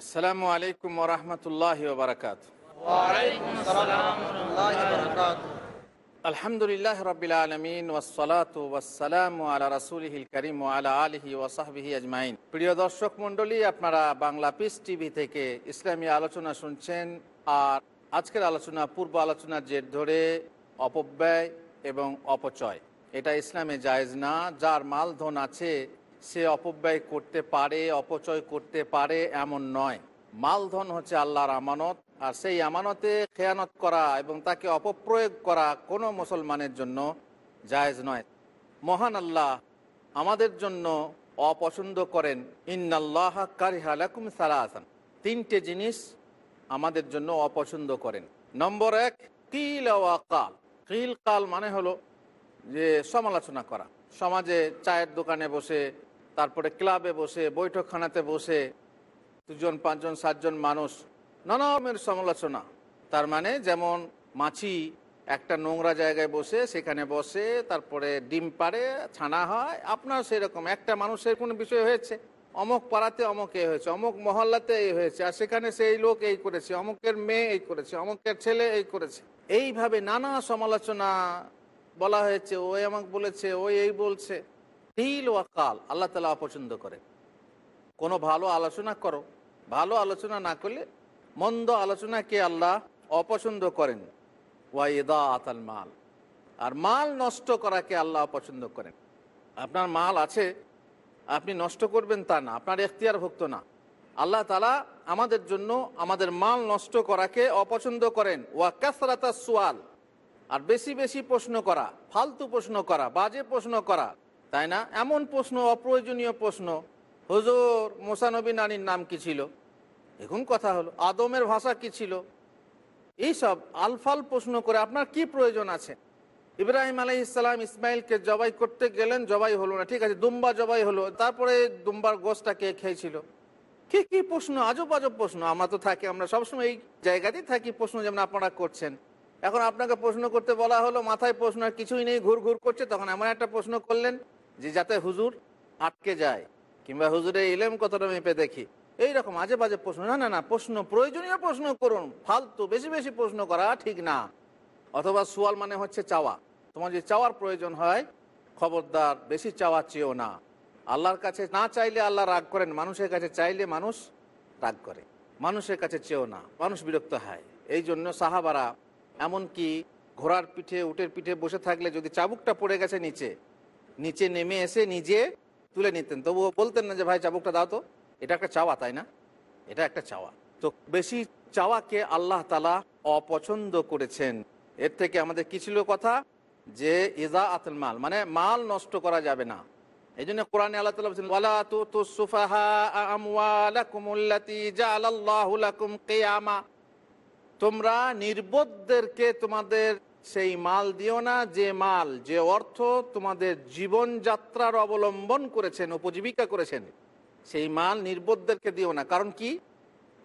আসসালামু আলাইকুম ওরহমতুল্লাহ বারকাত আলহামদুলিল্লাহ রবিল আলমিন ওসলাত ওয়াসালাম আলা রাসুলহিল করিম আলা আলহি ওসাহবিহি আজমাইন। প্রিয় দর্শক মণ্ডলী আপনারা বাংলা পিস টিভি থেকে ইসলামী আলোচনা শুনছেন আর আজকের আলোচনা পূর্ব আলোচনার জের ধরে অপব্যয় এবং অপচয়। এটা ইসলামে জায়েজ না যার মাল ধন আছে সে অপব্যয় করতে পারে, অপচয় করতে পারে এমন নয়। মালধন হচ্ছে আল্লাহর আমানত, আর সেই আমানতে খেয়ানত করা এবং তাকে অপপ্রয়োগ করা কোনো মুসলমানের জন্য জায়েজ নয়। মহান আল্লাহ আমাদের জন্য অপছন্দ করেন, ইন্নাল্লাহ কারিহালাকুম সালাহান তিনটে জিনিস আমাদের জন্য অপছন্দ করেন। নম্বর এক, কিল কাল কিল কাল মানে হলো যে সমালোচনা করা। সমাজে চায়ের দোকানে বসে তারপরে ক্লাবে বসে, বৈঠকখানাতে বসে, দুজন, পাঁচজন, সাতজন মানুষ, নানা রকমের সমালোচনা। তার মানে যেমন মাছি একটা নোংরা জায়গায় বসে, সেখানে বসে, তারপরে ডিম পাড়ে, ছানা হয়, আপনার সেরকম। একটা মানুষের কোনো বিষয় হয়েছে, অমুক পাড়াতে অমুক এ হয়েছে, অমুক মহল্লাতে এই হয়েছে, আর সেখানে সেই লোক এই করেছে, অমুকের মেয়ে এই করেছে, অমুকের ছেলে এই করেছে। এইভাবে নানা সমালোচনা বলা হয়েছে, ওই আমাকে বলেছে, ওই এই বলছে। কাল, আল্লাহ তালা অপছন্দ করে কোনো ভালো আলোচনা করো, ভালো আলোচনা না করলে মন্দ আলোচনাকে আল্লাহ অপছন্দ করেন। ওয়া ওয়াইদা আতাল মাল, আর মাল নষ্ট করাকে আল্লাহ অপছন্দ করেন। আপনার মাল আছে, আপনি নষ্ট করবেন তা না, আপনার এখতিয়ার ভুক্ত না। আল্লাহ তালা আমাদের জন্য আমাদের মাল নষ্ট করাকে অপছন্দ করেন। ওয়া কাসরাতা সোয়াল, আর বেশি বেশি প্রশ্ন করা, ফালতু প্রশ্ন করা, বাজে প্রশ্ন করা তাই না? এমন প্রশ্ন, অপ্রয়োজনীয় প্রশ্ন। হুজুর, মোসানবী নানির নাম কি ছিল? এখন কথা হলো, আদমের ভাষা কি ছিল? এইসব আলফাল প্রশ্ন করে আপনার কি প্রয়োজন আছে? ইব্রাহিম আলাই ইসলাম ইসমাইলকে জবাই করতে গেলেন, জবাই হলো না, ঠিক আছে, দুম্বা জবাই হলো, তারপরে দুম্বার গোষ্ঠটা কে খেয়েছিল? কি কি প্রশ্ন, আজব আজব প্রশ্ন, আমরা তো থাকি, আমরা সবসময় এই জায়গাতেই থাকি প্রশ্ন যেমন আপনারা করছেন। এখন আপনাকে প্রশ্ন করতে বলা হলো, মাথায় প্রশ্ন আর কিছুই নেই ঘুর ঘুর করছে, তখন এমন একটা প্রশ্ন করলেন যে যাতে হুজুর আটকে যায়, কিংবা হুজুরে ইলেম কতটা মেপে দেখি। এইরকম আজে বাজে প্রশ্ন। না না না, প্রশ্ন প্রয়োজনীয় প্রশ্ন করুন। ফালতু, বেশি বেশি প্রশ্ন করা ঠিক না। অথবা সোয়াল মানে হচ্ছে চাওয়া। তোমার যে চাওয়ার প্রয়োজন হয়, খবরদার, বেশি চাওয়া চেয়েও না। আল্লাহর কাছে না চাইলে আল্লাহ রাগ করেন, মানুষের কাছে চাইলে মানুষ রাগ করে। মানুষের কাছে চেয়েও না, মানুষ বিরক্ত হয়। এই জন্য সাহাবারা এমনকি ঘোড়ার পিঠে, উটের পিঠে বসে থাকলে যদি চাবুকটা পড়ে গেছে নিচে নিচে নেমে এসে নিজে তুলে নিতেন। তবুও বলতেন না যে, ভাই, চাবুকটা দাও তো। এটা একটা চাওয়া, তাই না? এটা একটা চাওয়া। তো বেশি চাওয়াকে আল্লাহ তালা অপছন্দ করেছেন। এর থেকে আমাদের কি ছিল কথা? যে ইজা আতল মাল। মানে মাল নষ্ট করা যাবে না। এই জন্য কোরআনে আল্লাহ বলছেন তু সুফাহা তোমরা নির্বোধদেরকে তোমাদের সেই মাল দিও না, যে মাল, যে অর্থ তোমাদের জীবন যাত্রার অবলম্বন করেছেন, উপজীবিকা করেছেন, সেই মাল নির্বোধদেরকে দিও না। কারণ কি?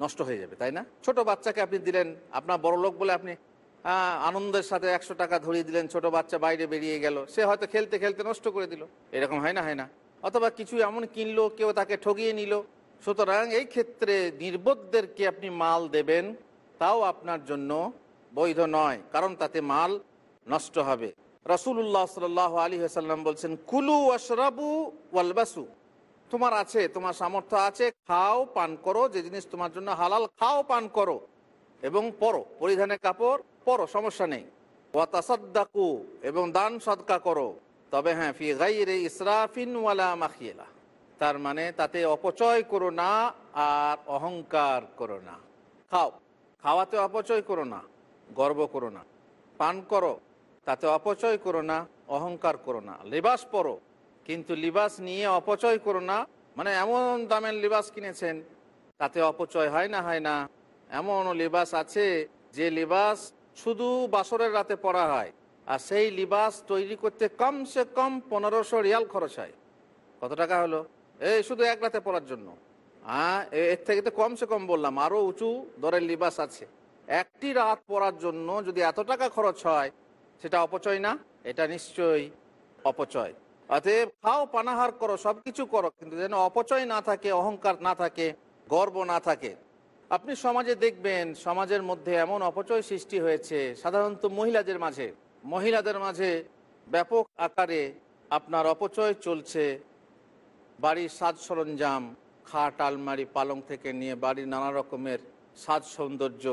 নষ্ট হয়ে যাবে, তাই না? ছোট বাচ্চাকে আপনি দিলেন, আপনার বড় লোক বলে আপনি আনন্দের সাথে একশো টাকা ধরিয়ে দিলেন, ছোট বাচ্চা বাইরে বেরিয়ে গেল, সে হয়তো খেলতে খেলতে নষ্ট করে দিল। এরকম হয় না হয় না। অথবা কিছু এমন কিনলো, কেউ তাকে ঠগিয়ে নিল। সুতরাং এই ক্ষেত্রে নির্বোধদেরকে আপনি মাল দেবেন, তাও আপনার জন্য বৈধ নয়, কারণ তাতে মাল নষ্ট হবে। রসুল্লাহ সাল আলী হাসাল্লাম বলছেন, কুলু আশরাবু ওয়ালবাসু। তোমার আছে, তোমার সামর্থ্য আছে, খাও, পান করো, যে জিনিস তোমার জন্য হালাল, খাও, পান করো। এবং পরো, পরিধানে কাপড় পরো, সমস্যা নেই। ওয়াতাসাদ্দাকু এবং দান সদকা করো। তবে হ্যাঁ ফি গাইরে ইসরাফিন ওয়ালা মাখিয়েলা তার মানে তাতে অপচয় করো না আর অহংকার করো না। খাও। খাওয়াতে অপচয় করো না। গর্ব করো না। পান করো, তাতে অপচয় করো না, অহংকার করো না। লিবাস পরো, কিন্তু লিবাস নিয়ে অপচয় করো না। মানে এমন দামের লিবাস কিনেছেন, তাতে অপচয় হয় না হয় না। এমন লিবাস আছে, যে লিবাস শুধু বাসরের রাতে পরা হয়, আর সেই লিবাস তৈরি করতে কমসে কম পনেরোশো রিয়াল খরচ হয়। কত টাকা হলো? এই শুধু এক রাতে পরার জন্য। হ্যাঁ এর থেকে তো কমসে কম বললাম, আরও উঁচু দরের লিবাস আছে। একটি রাত পরার জন্য যদি এত টাকা খরচ হয়, সেটা অপচয় না? এটা নিশ্চয়ই অপচয়। অতএব খাও, পানাহার করো সব কিছু করো, কিন্তু যেন অপচয় না থাকে, অহংকার না থাকে, গর্ব না থাকে। আপনি সমাজে দেখবেন, সমাজের মধ্যে এমন অপচয় সৃষ্টি হয়েছে, সাধারণত মহিলাদের মাঝে। মহিলাদের মাঝে ব্যাপক আকারে আপনার অপচয় চলছে। বাড়ির সাজ সরঞ্জাম, খাট, আলমারি, পালং থেকে নিয়ে বাড়ির নানা রকমের সাজ সৌন্দর্য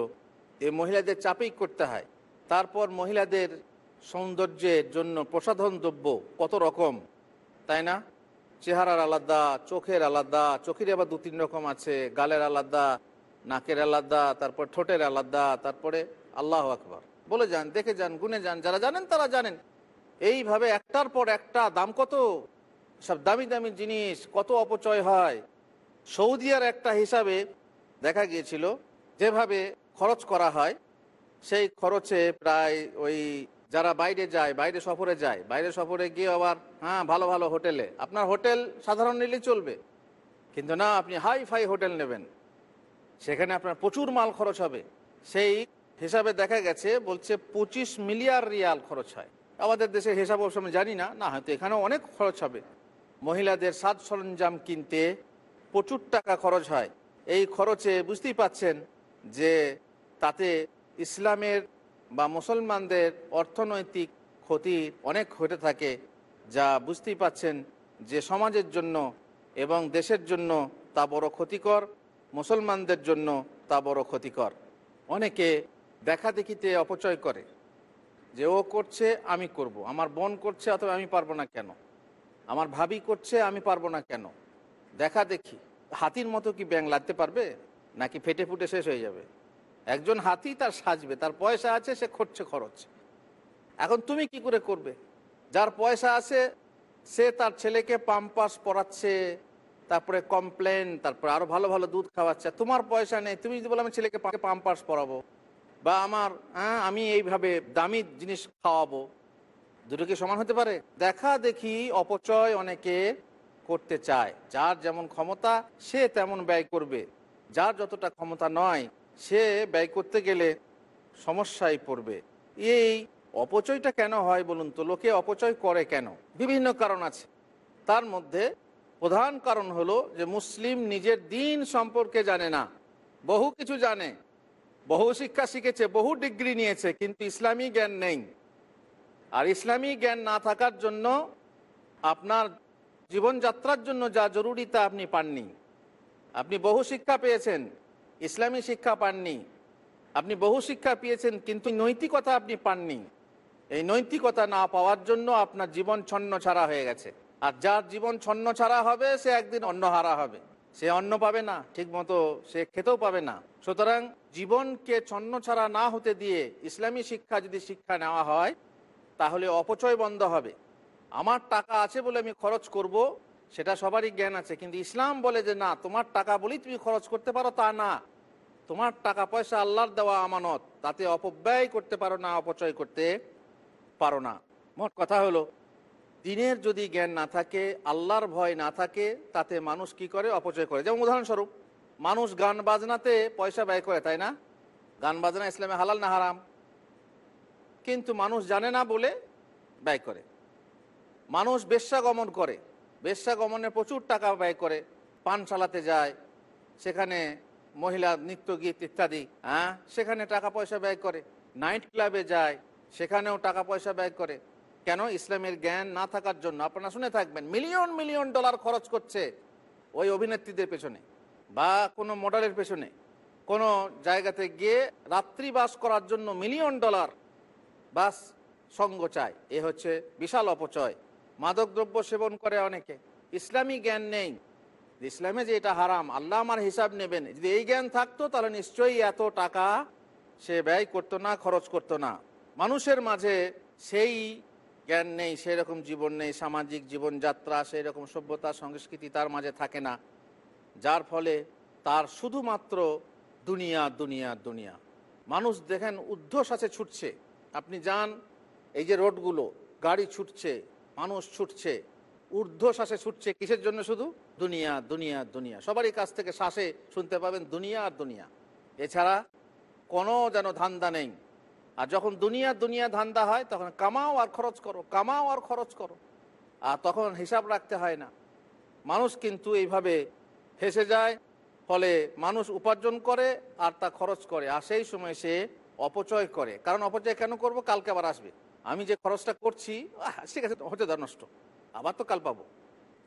এ মহিলাদের চাপেই করতে হয়। তারপর মহিলাদের সৌন্দর্যের জন্য প্রসাধন দ্রব্য কত রকম, তাই না? চেহারার আলাদা, চোখের আলাদা চোখের আবার দু তিন রকম আছে, গালের আলাদা, নাকের আলাদা, তারপর ঠোঁটের আলাদা, তারপরে আল্লাহ আকবর। বলে যান, দেখে যান, গুনে যান, যারা জানেন তারা জানেন। এইভাবে একটার পর একটা দাম কত? সব দামি দামি জিনিস, কত অপচয় হয়? সৌদি আর একটা হিসাবে দেখা গিয়েছিল, যেভাবে খরচ করা হয়, সেই খরচে প্রায় ওই যারা বাইরে যায়, বাইরে সফরে যায়, বাইরে সফরে গিয়ে আবার হ্যাঁ ভালো ভালো হোটেলে। আপনার হোটেল সাধারণ নিলেই চলবে। কিন্তু না, আপনি হাই ফাই হোটেল নেবেন। সেখানে আপনার প্রচুর মাল খরচ হবে। সেই হিসাবে দেখা গেছে, বলছে পঁচিশ মিলিয়ার রিয়াল খরচ হয়। আমাদের দেশের হিসাব আমি জানি না না, হয়তো এখানেও অনেক খরচ হবে। মহিলাদের সাজ সরঞ্জাম কিনতে প্রচুর টাকা খরচ হয়। এই খরচে বুঝতেই পাচ্ছেন যে তাতে ইসলামের বা মুসলমানদের অর্থনৈতিক ক্ষতি অনেক ঘটে থাকে, যা বুঝতেই পাচ্ছেন যে সমাজের জন্য এবং দেশের জন্য তা বড় ক্ষতিকর, মুসলমানদের জন্য তা বড় ক্ষতিকর। অনেকে দেখা দেখিতে অপচয় করে যে, ও করছে, আমি করব। আমার বোন করছে, অথবা আমি পারব না কেন? আমার ভাবি করছে, আমি পারব না কেন? দেখা দেখি। হাতির মতো কি ব্যাং লাগতে পারবে? নাকি ফেটে ফুটে শেষ হয়ে যাবে? একজন হাতি তার সাজবে, তার পয়সা আছে, সে খরচে খরচ। এখন তুমি কি করে করবে? যার পয়সা আছে, সে তার ছেলেকে পাম্পাস পড়াচ্ছে তারপরে কমপ্লেন তারপরে আরও ভালো ভালো দুধ খাওয়াচ্ছে। তোমার পয়সা নেই, তুমি যদি বলো আমি ছেলেকে পাম্পাস পড়াবো বা আমার হ্যাঁ আমি এইভাবে দামি জিনিস খাওয়াবো, দুটো কি সমান হতে পারে? দেখা দেখি অপচয় অনেকে করতে চায়। যার যেমন ক্ষমতা, সে তেমন ব্যয় করবে। যার যতটা ক্ষমতা নয় সে ব্যয় করতে গেলে সমস্যায় পড়বে। এই অপচয়টা কেন হয় বলুন তো? লোকে অপচয় করে কেন? বিভিন্ন কারণ আছে। তার মধ্যে প্রধান কারণ হলো যে মুসলিম নিজের দিন সম্পর্কে জানে না। বহু কিছু জানে। বহু শিক্ষা শিখেছে, বহু ডিগ্রি নিয়েছে, কিন্তু ইসলামী জ্ঞান নেই। আর ইসলামী জ্ঞান না থাকার জন্য আপনার জীবনযাত্রার জন্য যা জরুরি তা আপনি পাননি। আপনি বহু শিক্ষা পেয়েছেন। ইসলামী শিক্ষা পাননি। আপনি বহু শিক্ষা পেয়েছেন, কিন্তু নৈতিকতা আপনি পাননি। এই নৈতিকতা না পাওয়ার জন্য আপনার জীবন ছন্ন ছাড়া হয়ে গেছে। আর যার জীবন ছন্ন ছাড়া হবে, সে একদিন অন্ন হারা হবে। সে অন্ন পাবে না ঠিক মতো সে খেতেও পাবে না। সুতরাং জীবনকে ছন্ন ছাড়া না হতে দিয়ে ইসলামী শিক্ষা যদি শিক্ষা নেওয়া হয়, তাহলে অপচয় বন্ধ হবে। আমার টাকা আছে বলে আমি খরচ করব সেটা সবারই জ্ঞান আছে, কিন্তু ইসলাম বলে যে, না, তোমার টাকা বলেই তুমি খরচ করতে পারো তা না। তোমার টাকা পয়সা আল্লাহর দেওয়া আমানত, তাতে অপব্যয় করতে পারো না, অপচয় করতে পারো না। মোট কথা হলো, দিনের যদি জ্ঞান না থাকে, আল্লাহর ভয় না থাকে, তাতে মানুষ কি করে? অপচয় করে। যেমন উদাহরণস্বরূপ, মানুষ গান বাজনাতে পয়সা ব্যয় করে, তাই না? গান বাজনা ইসলামে হালাল না হারাম? কিন্তু মানুষ জানে না বলে ব্যয় করে। মানুষ বেশ্যা গমন করে। বেশ্যা গমনে প্রচুর টাকা ব্যয় করে, পান চালাতে যায়, সেখানে মহিলা নৃত্য, গীত ইত্যাদি হ্যাঁ? সেখানে টাকা পয়সা ব্যয় করে। নাইট ক্লাবে যায়, সেখানেও টাকা পয়সা ব্যয় করে। কেন? ইসলামের জ্ঞান না থাকার জন্য। আপনারা শুনে থাকবেন, মিলিয়ন মিলিয়ন ডলার খরচ করছে ওই অভিনেত্রীদের পেছনে বা কোনো মডেলের পেছনে। কোনো জায়গাতে গিয়ে রাত্রি বাস করার জন্য মিলিয়ন ডলার বাস সঙ্গ চায়। এ হচ্ছে বিশাল অপচয়। মাদকদ্রব্য সেবন করে অনেকে। ইসলামী জ্ঞান নেই। ইসলামে যে এটা হারাম, আল্লাহ আমার হিসাব নেবেন। যদি এই জ্ঞান থাকতো, তাহলে নিশ্চয়ই এত টাকা সে ব্যয় করতো না, খরচ করতো না। মানুষের মাঝে সেই জ্ঞান নেই সেই রকম জীবন নেই, সামাজিক জীবনযাত্রা সেই রকম সভ্যতা, সংস্কৃতি তার মাঝে থাকে না। যার ফলে তার শুধুমাত্র দুনিয়া দুনিয়া দুনিয়া। মানুষ দেখেন উদ্ধস আছে, ছুটছে। আপনি যান, এই যে রোডগুলো, গাড়ি ছুটছে মানুষ ছুটছে, ঊর্ধ্বশ্বাসে ছুটছে, কিসের জন্য শুধু? দুনিয়া দুনিয়া দুনিয়া। সবারই কাছ থেকে শ্বাসে শুনতে পাবেন দুনিয়া আর দুনিয়া। এছাড়া কোনো যেন ধান্দা নেই। আর যখন দুনিয়া দুনিয়া ধান্দা হয়, তখন কামাও আর খরচ করো, কামাও আর খরচ করো। আর তখন হিসাব রাখতে হয় না। মানুষ কিন্তু এইভাবে ফেসে যায়, ফলে মানুষ উপার্জন করে আর তা খরচ করে। আর সেই সময় সে অপচয় করে। কারণ অপচয় কেন করব? কালকে আবার আসবে। আমি যে খরচটা করছি ঠিক আছে হতে দাও নষ্ট। আবার তো কাল পাবো।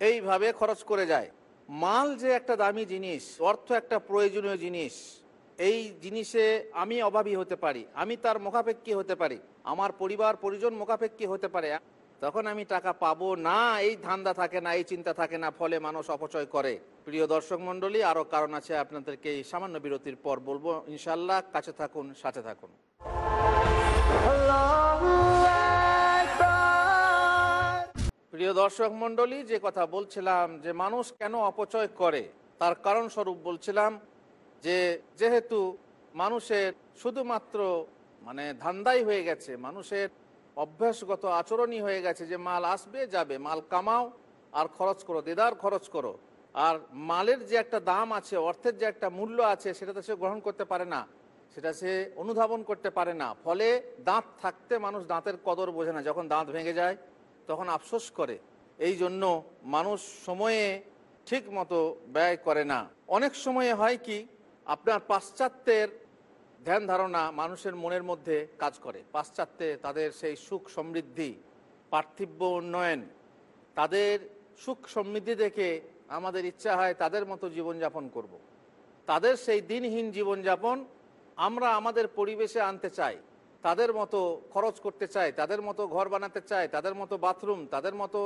এইভাবে খরচ করে যায়। মাল যে একটা দামি জিনিস, অর্থ একটা প্রয়োজনীয় জিনিস, এই জিনিসে আমি অভাবী হতে পারি, আমি তার মোকাপেক্ষী হতে পারি, আমার পরিবার, পরিজন মোকাপেক্ষী হতে পারে তখন আমি টাকা পাবো না, এই ধান্দা থাকে না, এই চিন্তা থাকে না, ফলে মানুষ অপচয় করে। প্রিয় দর্শক মন্ডলী আরও কারণ আছে আপনাদেরকে এই সামান্য বিরতির পর বলব। ইনশাল্লাহ কাছে থাকুন, সাথে থাকুন। প্রিয় দর্শক মন্ডলী যে কথা বলছিলাম যে মানুষ কেন অপচয় করে, তার কারণ স্বরূপ বলছিলাম যে যেহেতু মানুষের শুধুমাত্র মানে ধান্দাই হয়ে গেছে, মানুষের অভ্যাসগত আচরণই হয়ে গেছে যে মাল আসবে, যাবে, মাল কামাও, আর খরচ করো, দেদার খরচ করো। আর মালের যে একটা দাম আছে, অর্থের যে একটা মূল্য আছে, সেটা তো সে গ্রহণ করতে পারে না, সেটা সে অনুধাবন করতে পারে না। ফলে দাঁত থাকতে মানুষ দাঁতের কদর বোঝে না, যখন দাঁত ভেঙে যায় তখন আফসোস করে। এই জন্য মানুষ সময়ে ঠিক মতো ব্যয় করে না। অনেক সময়ে হয় কি, আপনার পাশ্চাত্যের ধ্যান ধারণা মানুষের মনের মধ্যে কাজ করে। পাশ্চাত্যে তাদের সেই সুখ সমৃদ্ধি, পার্থিব্য উন্নয়ন, তাদের সুখ সমৃদ্ধি দেখে আমাদের ইচ্ছা হয় তাদের মতো জীবনযাপন করব। তাদের সেই দিনহীন জীবনযাপন আমরা আমাদের পরিবেশে আনতে চাই। তাদের মতো খরচ করতে চায়, তাদের মতো ঘর বানাতে চায়, তাদের মতো বাথরুম, তাদের মতো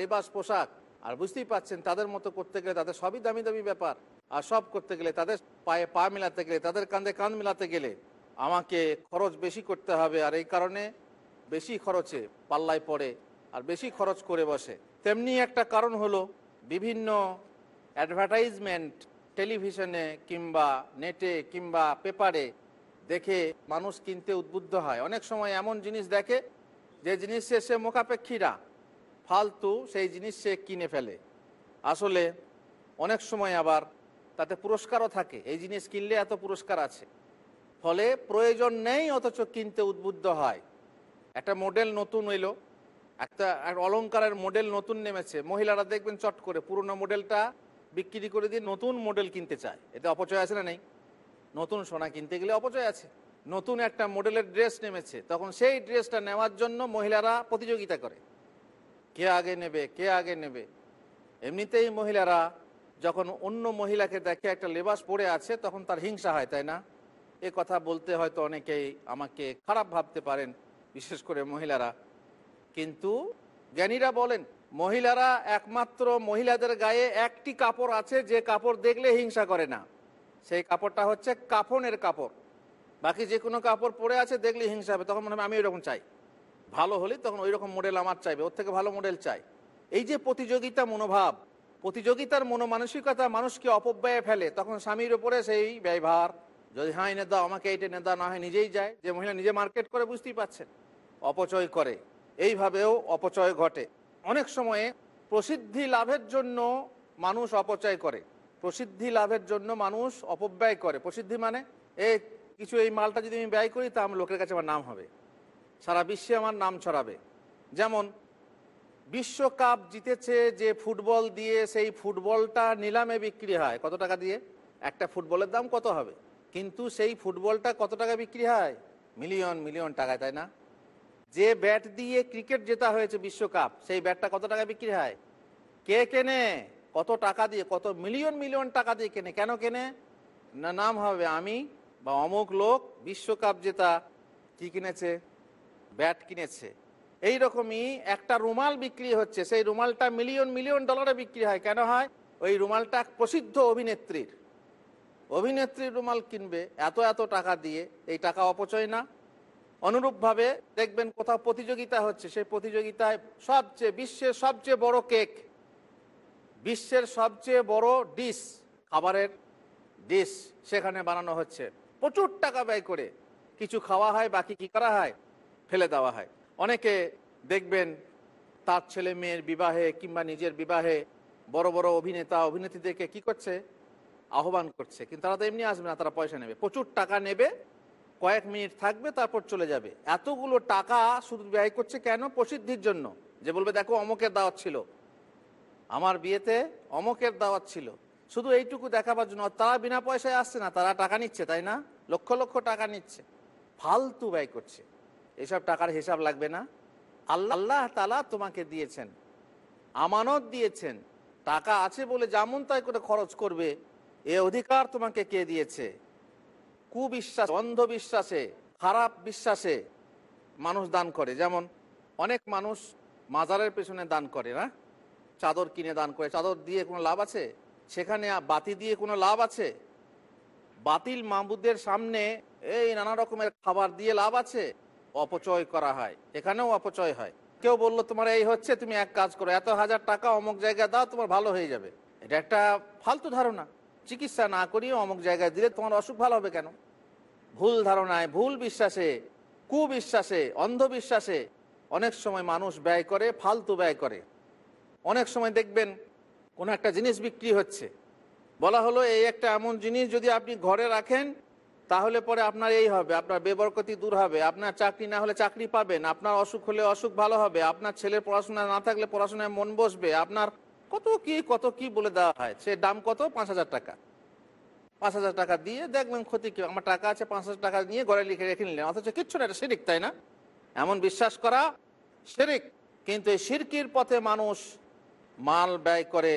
লেবাস পোশাক, আর বুঝতেই পাচ্ছেন তাদের মতো করতে গেলে তাদের সবই দামি দামি ব্যাপার, আর সব করতে গেলে তাদের পায়ে পা মিলাতে গেলে, তাদের কাঁধে কাঁধ মিলাতে গেলে আমাকে খরচ বেশি করতে হবে, আর এই কারণে বেশি খরচে পাল্লায় পড়ে, আর বেশি খরচ করে বসে। তেমনি একটা কারণ হলো বিভিন্ন অ্যাডভার্টাইজমেন্ট টেলিভিশনে কিংবা নেটে কিংবা পেপারে দেখে মানুষ কিনতে উদ্বুদ্ধ হয়। অনেক সময় এমন জিনিস দেখে যে জিনিসে সে মোকাপেক্ষীরা ফালতু সেই জিনিস সে কিনে ফেলে। আসলে অনেক সময় আবার তাতে পুরস্কারও থাকে। এই জিনিস কিনলে এত পুরস্কার আছে। ফলে প্রয়োজন নেই অথচ কিনতে উদ্বুদ্ধ হয়। একটা মডেল নতুন এলো, একটা অলংকারের মডেল নতুন নেমেছে। মহিলারা দেখবেন চট করে পুরনো মডেলটা বিক্রি করে দিয়ে নতুন মডেল কিনতে চায়। এতে অপচয় আছে না নেই? নতুন সোনা কিনতে গেলে অপচয় আছে। নতুন একটা মডেলের ড্রেস নেমেছে। তখন সেই ড্রেসটা নেওয়ার জন্য মহিলারা প্রতিযোগিতা করে। কে আগে নেবে, কে আগে নেবে? এমনিতেই মহিলারা যখন অন্য মহিলাকে দেখে একটা লেবাস পরে আছে, তখন তার হিংসা হয়, তাই না? এ কথা বলতে হয়তো অনেকেই আমাকে খারাপ ভাবতে পারেন, বিশেষ করে মহিলারা। কিন্তু জ্ঞানীরা বলেন, মহিলারা একমাত্র মহিলাদের গায়ে একটি কাপড় আছে, যে কাপড় দেখলে হিংসা করে না। সেই কাপড়টা হচ্ছে কাফনের কাপড়। বাকি যে কোনো কাপড় পরে আছে দেখলে হিংসা হবে। তখন মনে হবে, আমি ওইরকম চাই। ভালো হলে তখন ওই রকম মডেল আমার চাইবে। ওর থেকে ভালো মডেল চাই। এই যে প্রতিযোগিতা মনোভাব, প্রতিযোগিতার মনোমানসিকতা মানুষকে অপব্যয়ে ফেলে, তখন স্বামীর উপরে সেই ব্যয়ভার, যদি হ্যাঁ এনে দাও, আমাকে এইটা এনে দাও, না হয় নিজেই যায়। যে মহিলা নিজে মার্কেট করে বুঝতেই পাচ্ছেন অপচয় করে। এইভাবেও অপচয় ঘটে। অনেক সময়ে প্রসিদ্ধি লাভের জন্য মানুষ অপচয় করে। প্রসিদ্ধি লাভের জন্য মানুষ অপব্যয় করে। প্রসিদ্ধি মানে এ, কিছু এই মালটা যদি আমি ব্যয় করি, তা আমার লোকের কাছে আমার নাম হবে। সারা বিশ্বে আমার নাম ছড়াবে। যেমন, বিশ্বকাপ জিতেছে যে ফুটবল দিয়ে সেই ফুটবলটা নিলামে বিক্রি হয়। কত টাকা দিয়ে? একটা ফুটবলের দাম কত হবে? কিন্তু সেই ফুটবলটা কত টাকা বিক্রি হয়? মিলিয়ন মিলিয়ন টাকায়, তাই না? যে ব্যাট দিয়ে ক্রিকেট জেতা হয়েছে বিশ্বকাপ, সেই ব্যাটটা কত টাকা বিক্রি হয়? কে কেনে? কত টাকা দিয়ে, কত মিলিয়ন মিলিয়ন টাকা দিয়ে কেনে, কেন কেনে? না, নাম হবে আমি বা অমুক লোক বিশ্বকাপ জেতা কি কিনেছে? ব্যাট কিনেছে। এই রকমই একটা রুমাল বিক্রি হচ্ছে, সেই রুমালটা মিলিয়ন মিলিয়ন ডলারে বিক্রি হয়। কেন হয়? ওই রুমালটা প্রসিদ্ধ অভিনেত্রীর। অভিনেত্রীর রুমাল কিনবে এত এত টাকা দিয়ে, এই টাকা অপচয় না। অনুরূপভাবে দেখবেন কোথাও প্রতিযোগিতা হচ্ছে, সেই প্রতিযোগিতায় সবচেয়ে বিশ্বের সবচেয়ে বড় কেক বিশ্বের সবচেয়ে বড় ডিশ, খাবারের ডিশ সেখানে বানানো হচ্ছে। প্রচুর টাকা ব্যয় করে কিছু খাওয়া হয়, বাকি কি করা হয়? ফেলে দেওয়া হয়। অনেকে দেখবেন তার ছেলে মেয়ের বিবাহে কিংবা নিজের বিবাহে বড় বড় অভিনেতা, অভিনেত্রীদেরকে কি করছে? আহ্বান করছে। কিন্তু তারা তো এমনি আসবে না, তারা পয়সা নেবে। প্রচুর টাকা নেবে, কয়েক মিনিট থাকবে, তারপর চলে যাবে। এতগুলো টাকা শুধু ব্যয় করছে কেন? প্রসিদ্ধির জন্য। যে বলবে, দেখো, অমকের দাওয়াত ছিল। আমার বিয়েতে অমকের দাওয়াত ছিল। শুধু এইটুকু দেখাবার জন্য। তারা বিনা পয়সায় আসছে না, তারা টাকা নিচ্ছে, তাই না? লক্ষ লক্ষ টাকা নিচ্ছে। ফালতু ব্যয় করছে। এসব টাকার হিসাব লাগবে না। আল্লাহ আল্লাহ তালা তোমাকে দিয়েছেন। আমানত দিয়েছেন। টাকা আছে বলে যেমন তাই করে খরচ করবে, এ অধিকার তোমাকে কে দিয়েছে? কুবিশ্বাস, অন্ধবিশ্বাসে, খারাপ বিশ্বাসে মানুষ দান করে। যেমন অনেক মানুষ মাজারের পেছনে দান করে, না? চাদর কিনে দান করে, চাদর দিয়ে কোনো লাভ আছে? সেখানে বাতি দিয়ে কোনো লাভ আছে? বাতিল মাহবুদের সামনে এই নানা রকমের খাবার দিয়ে লাভ আছে? অপচয় করা হয়। এখানেও অপচয় হয়। কেউ বলল, তোমার এই হচ্ছে, তুমি এক কাজ করো, এত হাজার টাকা অমুক জায়গায় দাও, তোমার ভালো হয়ে যাবে। এটা একটা ফালতু ধারণা। চিকিৎসা না করিয়ে অমুক জায়গায় দিলে তোমার অসুখ ভালো হবে কেন? ভুল ধারণায়, ভুল বিশ্বাসে, কুবিশ্বাসে, অন্ধবিশ্বাসে অনেক সময় মানুষ ব্যয় করে, ফালতু ব্যয় করে। অনেক সময় দেখবেন কোনো একটা জিনিস বিক্রি হচ্ছে। বলা হলো এই একটা এমন জিনিস যদি আপনি ঘরে রাখেন, তাহলে পরে আপনার এই হবে, আপনার বেবরকতি দূর হবে, আপনার চাকরি না হলে চাকরি পাবেন, আপনার অসুখ হলে অসুখ ভালো হবে, আপনার ছেলের পড়াশোনা না থাকলে পড়াশোনায় মন বসবে, আপনার কত কি কত কি বলে দেওয়া হয়, সে দাম কত? পাঁচ হাজার টাকা। পাঁচ হাজার টাকা দিয়ে দেখবেন ক্ষতি কি, আমার টাকা আছে, পাঁচ হাজার টাকা নিয়ে ঘরে লিখে রেখে নিলেন, অথচ কিচ্ছু না, এটা শিরিক, তাই না? এমন বিশ্বাস করা শিরিক, কিন্তু এই শিরকির পথে মানুষ মাল ব্যয় করে,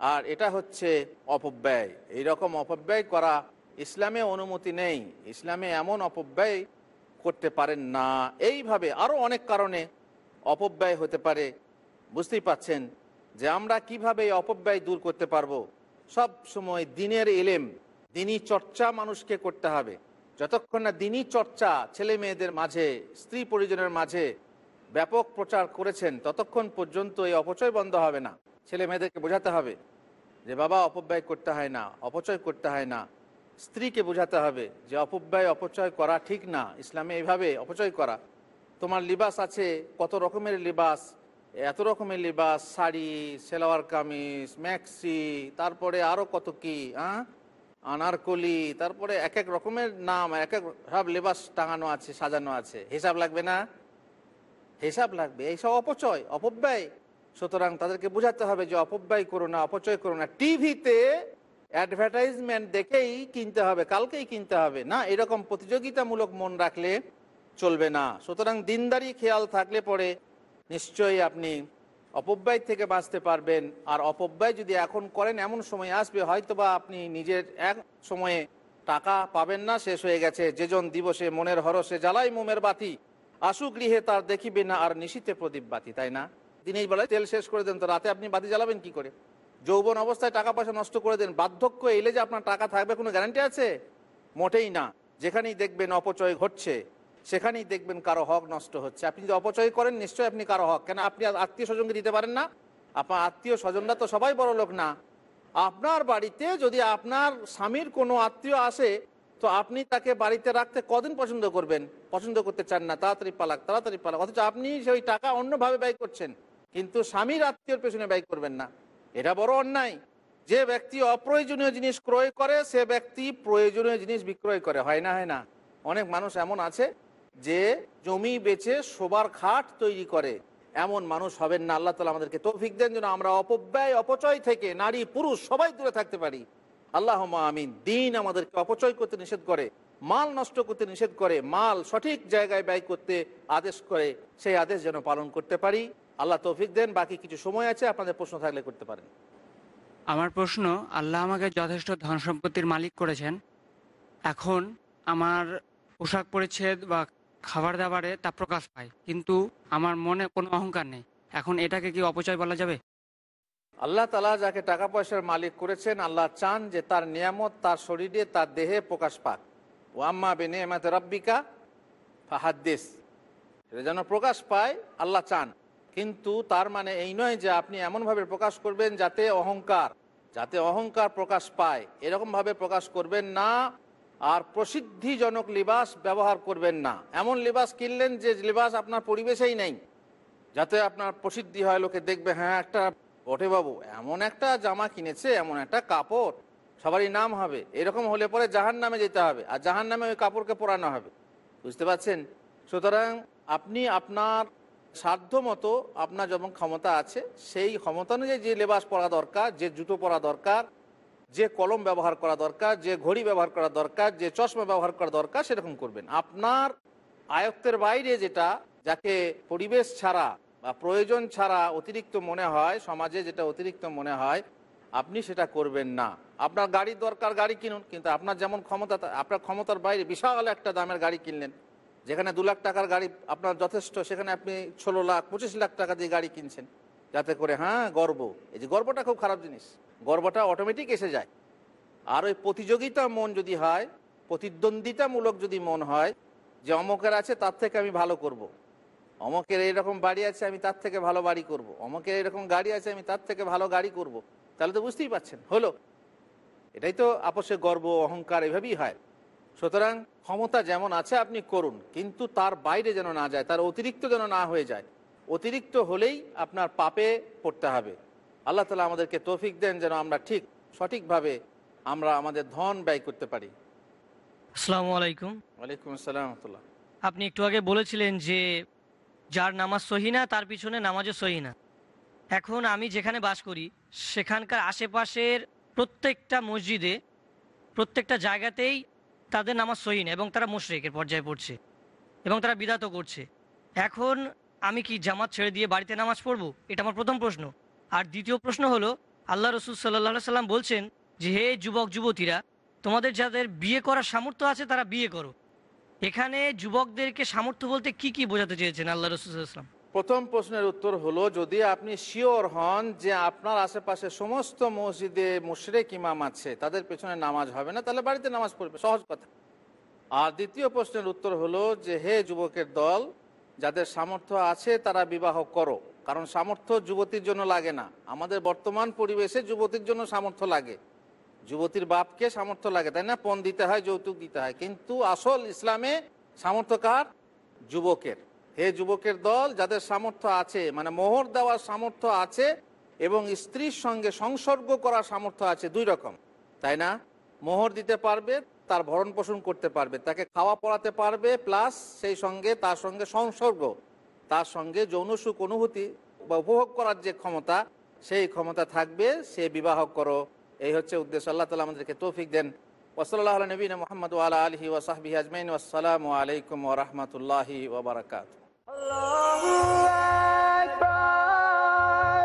আর এটা হচ্ছে অপব্যয়। এই রকম অপব্যয় করা ইসলামে অনুমতি নেই। ইসলামে এমন অপব্যয় করতে পারেন না। এইভাবে আরও অনেক কারণে অপব্যয় হতে পারে। বুঝতেই পাচ্ছেন যে আমরা কীভাবে অপব্যয় দূর করতে পারব? সব সময় দিনের এলেম, দিনই চর্চা মানুষকে করতে হবে। যতক্ষণ না দিনই চর্চা ছেলে মেয়েদের মাঝে স্ত্রী পরিজনের মাঝে ব্যাপক প্রচার করেছেন, ততক্ষণ পর্যন্ত এই অপচয় বন্ধ হবে না। ছেলে মেয়েদেরকে বোঝাতে হবে যে বাবা অপব্যয় করতে হয় না, অপচয় করতে হয় না। স্ত্রীকে বোঝাতে হবে যে অপব্যয়, অপচয় করা ঠিক না। ইসলামে এইভাবে অপচয় করা। তোমার লিবাস আছে, কত রকমের লিবাস? এত রকমের লিবাস, শাড়ি, সেলোয়ার কামিজ, ম্যাক্সি, তারপরে আরও কত কি হ্যাঁ আনারকলি, তারপরে এক এক রকমের নাম, এক এক সব লেবাস টাঙানো আছে, সাজানো আছে। হিসাব লাগবে না? হিসাব লাগবে এইসব অপচয়, অপব্যয়। সুতরাং তাদেরকে বোঝাতে হবে যে অপব্যয় করো না, অপচয় করো না। টিভিতে অ্যাডভার্টাইজমেন্ট দেখেই কিনতে হবে, কালকেই কিনতে হবে। না, এরকম প্রতিযোগিতামূলক মন রাখলে চলবে না। সুতরাং দিনদারি খেয়াল থাকলে পরে নিশ্চয়ই আপনি অপব্যয় থেকে বাঁচতে পারবেন। আর অপব্যয় যদি এখন করেন, এমন সময় আসবে, হয়তোবা আপনি নিজের এক সময়ে টাকা পাবেন না, শেষ হয়ে গেছে। যেজন দিবসে মনের হরসে জ্বালাই মোমের বাতি। আশু গৃহে তার দেখিবে না আর নিশীতে প্রদীপ বাতি, তাই না? দিনের বেলায় তেল শেষ করে দেন, তো রাতে আপনি বাতি জ্বালাবেন কি করে? যৌবন অবস্থায় টাকা পয়সা নষ্ট করে দেন, বার্ধক্য এলে যে আপনার টাকা থাকবে কোনো গ্যারান্টি আছে? মোটেই না। যেখানেই দেখবেন অপচয় ঘটছে, সেখানেই দেখবেন কারও হক নষ্ট হচ্ছে। আপনি যদি অপচয় করেন, নিশ্চয়ই আপনি কারও হক। কেন আপনি আত্মীয় স্বজনকে দিতে পারেন না? আপনার আত্মীয় স্বজনরা তো সবাই বড় লোক না। আপনার বাড়িতে যদি আপনার স্বামীর কোনো আত্মীয় আসে তো আপনি তাকে বাড়িতে রাখতে কদিন পছন্দ করবেন? পছন্দ করতে চান না, তাড়াতাড়ি পালাক তাড়াতাড়ি পালাক, অথচ আপনি সেই টাকা অন্যভাবে ব্যয় করছেন। কিন্তু স্বামীর আত্মীয়র পেছনে ব্যয় করবেন না। এটা বড় অন্যায়। যে ব্যক্তি অপ্রয়োজনীয় জিনিস ক্রয় করে, সে ব্যক্তি প্রয়োজনীয় জিনিস বিক্রয় করে। হয় না হয় না। অনেক মানুষ এমন আছে যে জমি বেচে শোবার খাট তৈরি করে। এমন মানুষ হবেন না। আল্লাহ তালা আমাদেরকে তৌফিক দেন যেন আমরা অপব্যয়, অপচয় থেকে নারী, পুরুষ সবাই দূরে থাকতে পারি। আল্লাহ আমিন। দিন আমাদেরকে অপচয় করতে নিষেধ করে, মাল নষ্ট করতে নিষেধ করে, মাল সঠিক জায়গায় ব্যয় করতে আদেশ করে, সেই আদেশ যেন পালন করতে পারি। আল্লাহ তৌফিক দেন, বাকি কিছু সময় আছে, আপনাদের প্রশ্ন থাকলে করতে পারেন। আমার প্রশ্ন, আল্লাহ আমাকে যথেষ্ট ধন সম্পত্তির মালিক করেছেন। এখন আমার পোশাক পরিচ্ছেদ বা খাবার দাবারে তা প্রকাশ পায়, কিন্তু আমার মনে কোনো অহংকার নেই। এখন এটাকে কি অপচয় বলা যাবে? আল্লাহ তালা যাকে টাকা পয়সার মালিক করেছেন, আল্লাহ চান যে তার নিয়ামত, তার শরীরে, তার দেহে প্রকাশ পাক। ও আম্মা বেনে এমাতে রব্বিকা ফাহাদ্দেশ এটা যেন প্রকাশ পায়, আল্লাহ চান। কিন্তু তার মানে এই নয় যে আপনি এমনভাবে প্রকাশ করবেন যাতে অহংকার যাতে অহংকার প্রকাশ পায়। এরকমভাবে প্রকাশ করবেন না, আর প্রসিদ্ধিজনক লিবাস ব্যবহার করবেন না। এমন লিবাস কিনলেন যে লিবাস আপনার পরিবেশেই নেই। যাতে আপনার প্রসিদ্ধি হয়, লোকে দেখবে হ্যাঁ একটা ওঠে বাবু, এমন একটা জামা কিনেছে, এমন একটা কাপড়। সবারই নাম হবে। এরকম হলে পরে জাহান নামে যেতে হবে, আর জাহান নামে ওই কাপড়কে পরানো হবে। বুঝতে পারছেন? সুতরাং আপনি আপনার সাধ্য মতো আপনার যেমন ক্ষমতা আছে, সেই ক্ষমতা অনুযায়ী যে লেবাস পরা দরকার, যে জুতো পরা দরকার, যে কলম ব্যবহার করা দরকার, যে ঘড়ি ব্যবহার করা দরকার, যে চশমা ব্যবহার করা দরকার, সেরকম করবেন। আপনার আয়ত্তের বাইরে যেটা, যাকে পরিবেশ ছাড়া প্রয়োজন ছাড়া অতিরিক্ত মনে হয়, সমাজে যেটা অতিরিক্ত মনে হয়, আপনি সেটা করবেন না। আপনার গাড়ির দরকার গাড়ি কিনুন, কিন্তু আপনার যেমন ক্ষমতা আপনার ক্ষমতার বাইরে বিশাল একটা দামের গাড়ি কিনলেন, যেখানে দু লাখ টাকার গাড়ি আপনার যথেষ্ট, সেখানে আপনি ষোলো লাখ, পঁচিশ লাখ টাকা দিয়ে গাড়ি কিনছেন। যাতে করে হ্যাঁ গর্ব। এই যে গর্বটা খুব খারাপ জিনিস। গর্বটা অটোমেটিক এসে যায়। আর ওই প্রতিযোগিতা মন যদি হয়, প্রতিদ্বন্দ্বিতামূলক যদি মন হয়, যে অমকের আছে, তার থেকে আমি ভালো করব। অমকের এইরকম বাড়ি আছে আমি তার থেকে ভালো বাড়ি করব। অমকের এরকম গাড়ি আছে আমি তার থেকে ভালো গাড়ি করব। তাহলে তো বুঝতেই পাচ্ছেন হলো। এটাই তো আপসে গর্ব অহংকার এভাবেই হয়। সুতরাং ক্ষমতা যেমন আছে আপনি করুন। কিন্তু তার বাইরে যেন না যায় তার অতিরিক্ত যেন না হয়ে যায় অতিরিক্ত হলেই আপনার পাপে পড়তে হবে। আল্লাহ তালা আমাদেরকে তৌফিক দেন যেন আমরা ঠিক সঠিকভাবে আমরা আমাদের ধন ব্যয় করতে পারি। আসসালামু আলাইকুম। ওয়ালাইকুম আসসালাম আপনি একটু আগে বলেছিলেন যে যার নামাজ সহি না, তার পিছনে নামাজও সহি না। এখন আমি যেখানে বাস করি, সেখানকার আশেপাশের প্রত্যেকটা মসজিদে, প্রত্যেকটা জায়গাতেই তাদের নামাজ সহি না এবং তারা মুশরিকের পর্যায়ে পড়ছে এবং তারা বিদাতও করছে। এখন আমি কি জামাত ছেড়ে দিয়ে বাড়িতে নামাজ পড়ব? এটা আমার প্রথম প্রশ্ন। আর দ্বিতীয় প্রশ্ন হলো, আল্লাহ রসুল সাল্লাহ সাল্লাম বলছেন যে, হে যুবক যুবতীরা তোমাদের যাদের বিয়ে করার সামর্থ্য আছে, তারা বিয়ে করো। এখানে যুবকদেরকে সামর্থ্য বলতে কি কি বোঝাতে চেয়েছেন আল্লাহ রসুলাম প্রথম প্রশ্নের উত্তর হলো, যদি আপনি শিওর হন যে আপনার আশেপাশে সমস্ত মসজিদে মুশরেক ইমাম আছে, তাদের পেছনে নামাজ হবে না, তাহলে বাড়িতে নামাজ পড়বে। সহজ কথা। আর দ্বিতীয় প্রশ্নের উত্তর হলো যে, হে যুবকের দল, যাদের সামর্থ্য আছে তারা বিবাহ করো, কারণ সামর্থ্য যুবতীর জন্য লাগে না। আমাদের বর্তমান পরিবেশে যুবতীর জন্য সামর্থ্য লাগে। যুবতীর বাপকে সামর্থ্য লাগে, তাই না? পণ দিতে হয়, যৌতুক দিতে হয়। কিন্তু আসল ইসলামে সামর্থ্য কার? যুবকের। হে যুবকের দল, যাদের সামর্থ্য আছে মানে মোহর দেওয়ার সামর্থ্য আছে এবং স্ত্রীর সঙ্গে সংসর্গ করার সামর্থ্য আছে, দুই রকম। তাই না? মোহর দিতে পারবে, তার ভরণ পোষণ করতে পারবে, তাকে খাওয়া পড়াতে পারবে, প্লাস সেই সঙ্গে, তার সঙ্গে সংসর্গ। তার সঙ্গে যৌন সুখ অনুভূতি বা উপভোগ করার যে ক্ষমতা, সেই ক্ষমতা থাকবে, সে বিবাহ করো। এই হচ্ছে উদ্দেশ্য। আল্লাহ তালা আমাদেরকে তৌফিক দেন। ওসলাল্লাহ নবীন মোহাম্মদ আলা আলহি ওসাহবি আজমাইন। আসসালামু আলাইকুম ওরহমতুল্লাহি ওবরাকাত আল্লাহু